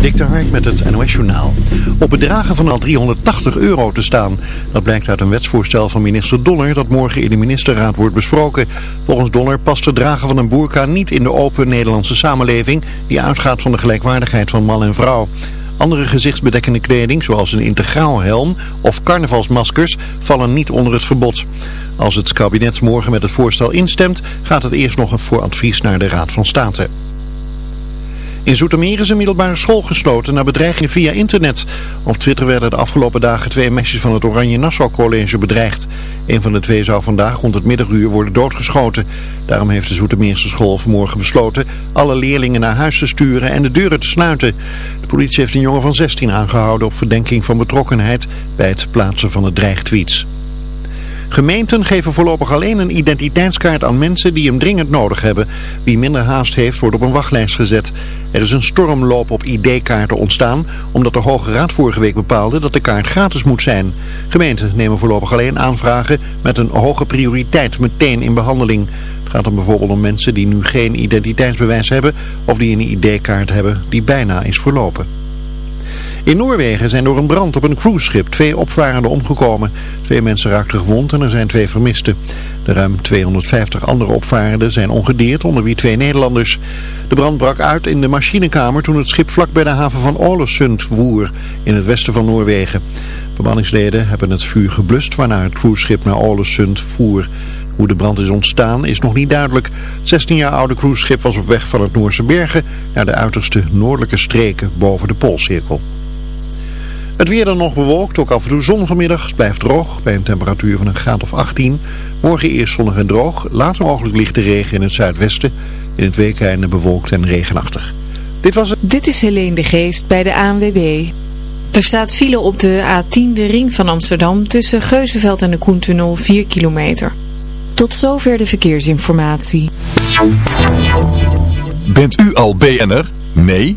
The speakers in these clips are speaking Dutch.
Dik de met het NOS Journaal. Op bedragen van al 380 euro te staan. Dat blijkt uit een wetsvoorstel van minister Donner dat morgen in de ministerraad wordt besproken. Volgens Donner past het dragen van een boerka niet in de open Nederlandse samenleving die uitgaat van de gelijkwaardigheid van man en vrouw. Andere gezichtsbedekkende kleding, zoals een integraal helm of carnavalsmaskers, vallen niet onder het verbod. Als het kabinet morgen met het voorstel instemt, gaat het eerst nog voor advies naar de Raad van State. In Zoetermeer is een middelbare school gesloten na bedreigingen via internet. Op Twitter werden de afgelopen dagen twee meisjes van het Oranje Nassau College bedreigd. Een van de twee zou vandaag rond het middaguur worden doodgeschoten. Daarom heeft de Zoetermeerse school vanmorgen besloten alle leerlingen naar huis te sturen en de deuren te sluiten. De politie heeft een jongen van 16 aangehouden op verdenking van betrokkenheid bij het plaatsen van de dreigtweets. Gemeenten geven voorlopig alleen een identiteitskaart aan mensen die hem dringend nodig hebben. Wie minder haast heeft wordt op een wachtlijst gezet. Er is een stormloop op ID-kaarten ontstaan omdat de Hoge Raad vorige week bepaalde dat de kaart gratis moet zijn. Gemeenten nemen voorlopig alleen aanvragen met een hoge prioriteit meteen in behandeling. Het gaat dan bijvoorbeeld om mensen die nu geen identiteitsbewijs hebben of die een ID-kaart hebben die bijna is verlopen. In Noorwegen zijn door een brand op een cruiseschip twee opvarenden omgekomen. Twee mensen raakten gewond en er zijn twee vermisten. De ruim 250 andere opvarenden zijn ongedeerd, onder wie twee Nederlanders. De brand brak uit in de machinekamer toen het schip vlak bij de haven van Ålesund woer, in het westen van Noorwegen. Bemanningsleden hebben het vuur geblust, waarna het cruiseschip naar Ålesund voer. Hoe de brand is ontstaan is nog niet duidelijk. Het 16 jaar oude cruiseschip was op weg van het Noorse bergen naar de uiterste noordelijke streken boven de Poolcirkel. Het weer dan nog bewolkt, ook af en toe zon vanmiddag. Het blijft droog bij een temperatuur van een graad of 18. Morgen eerst zonnig en droog, later mogelijk lichte regen in het zuidwesten. In het weekende bewolkt en regenachtig. Dit was het. Dit is Helene de Geest bij de ANWB. Er staat file op de A10, de ring van Amsterdam, tussen Geuzenveld en de Koentunnel 4 kilometer. Tot zover de verkeersinformatie. Bent u al BN'er? Nee?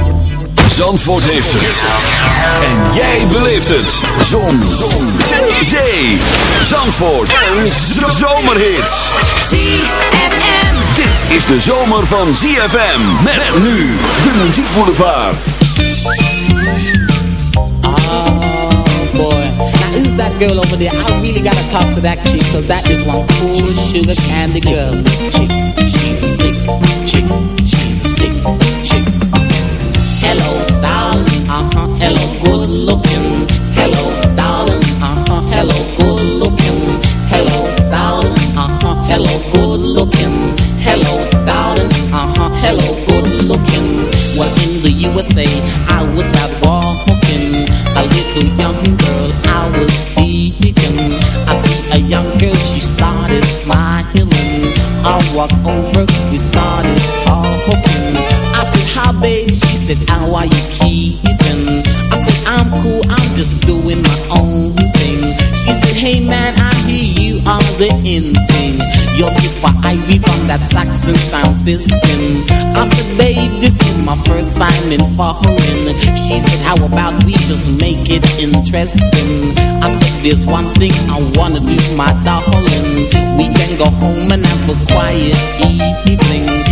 Zandvoort heeft het. En jij beleeft het. Zon. Zon. Zee. Zee. Zandvoort. Een zomerhit. ZFM. Dit is de zomer van ZFM. Met nu de muziekboulevard. Oh boy. Now who's that girl over there? I really gotta talk to that chick, cause that is one cool sugar candy girl. Chick, she's a slick chick, she's a slick chick. Hello, darling, uh-huh, hello, good looking. Hello, darling, uh-huh, hello, good looking. Hello, darling, uh-huh, hello, good looking. Hello, darling, uh-huh, hello, good looking. Well, in the USA, I was out walking. A little young girl I was seeking. I see a young girl, she started smiling. I walked over, we said, how are you keeping? I said, I'm cool, I'm just doing my own thing. She said, hey man, I hear you are the in thing. Your tip for Ivy from that Saxon sound system. I said, babe, this is my first time in foreign. She said, how about we just make it interesting? I said, there's one thing I wanna do, my darling. We can go home and have a quiet evening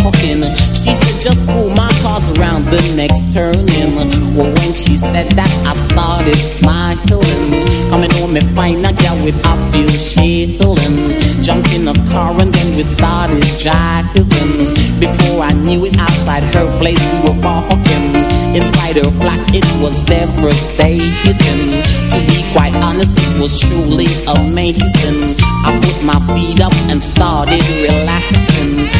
She said, just cool my car's around the next turning. Well, when she said that, I started smiling. Coming home and find a girl with a few shilling. Jumped in a car and then we started driving. Before I knew it, outside her place we were walking. Inside her flat, it was devastating. To be quite honest, it was truly amazing. I put my feet up and started relaxing.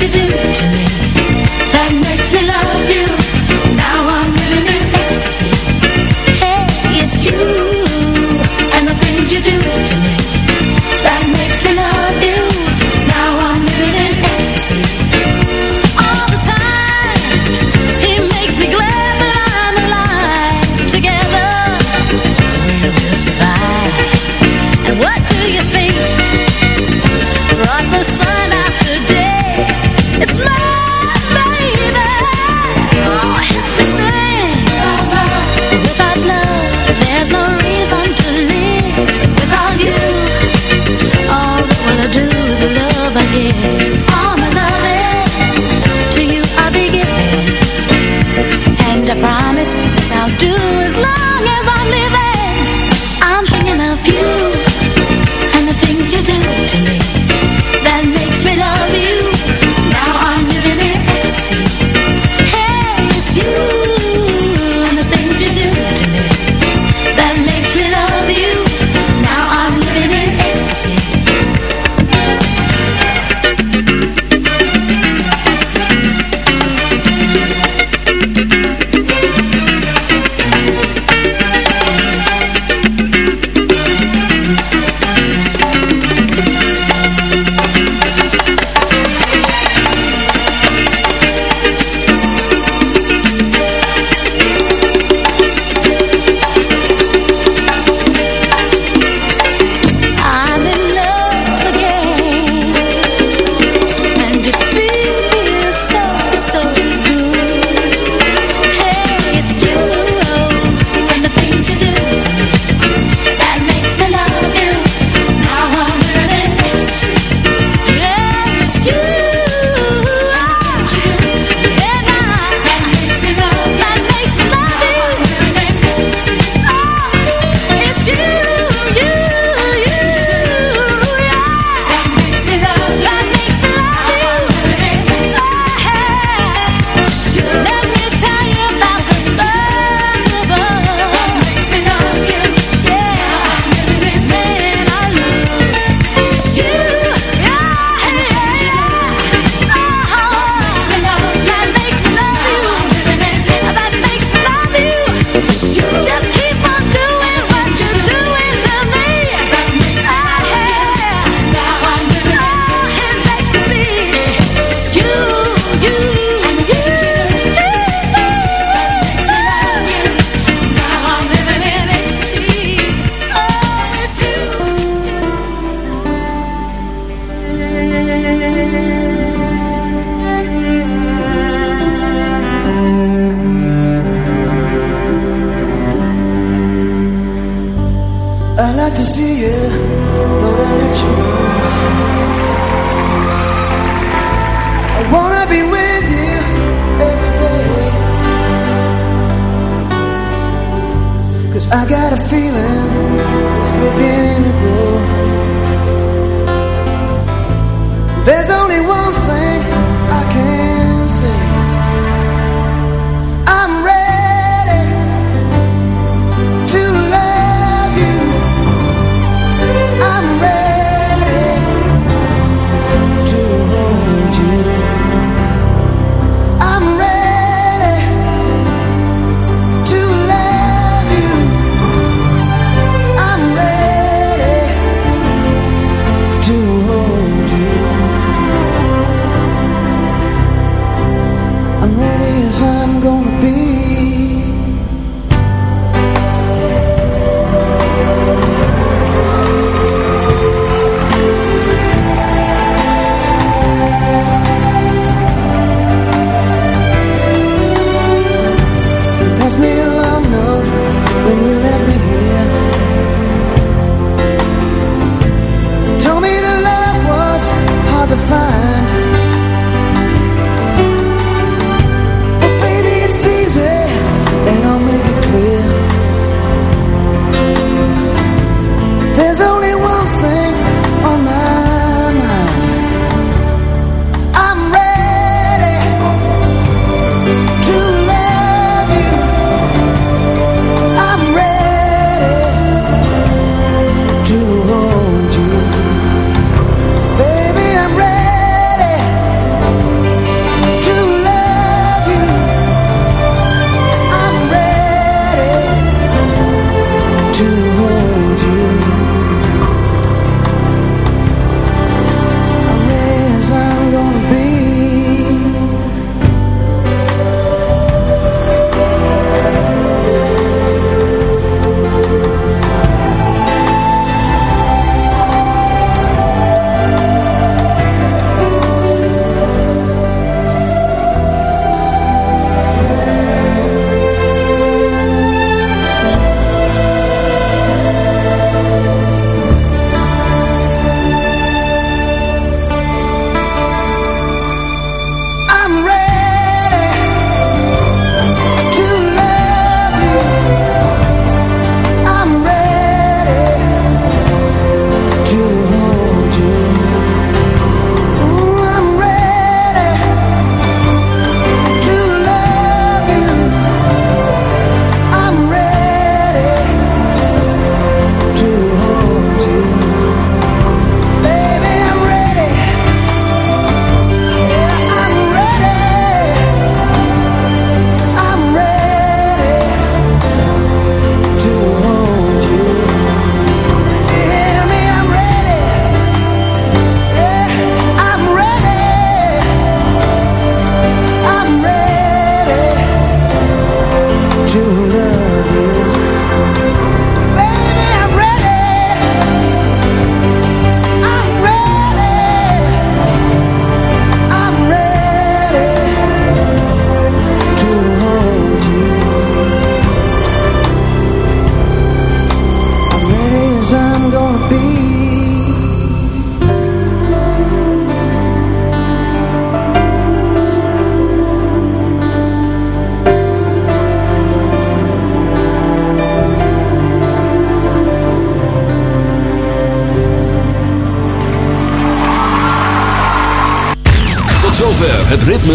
you do to me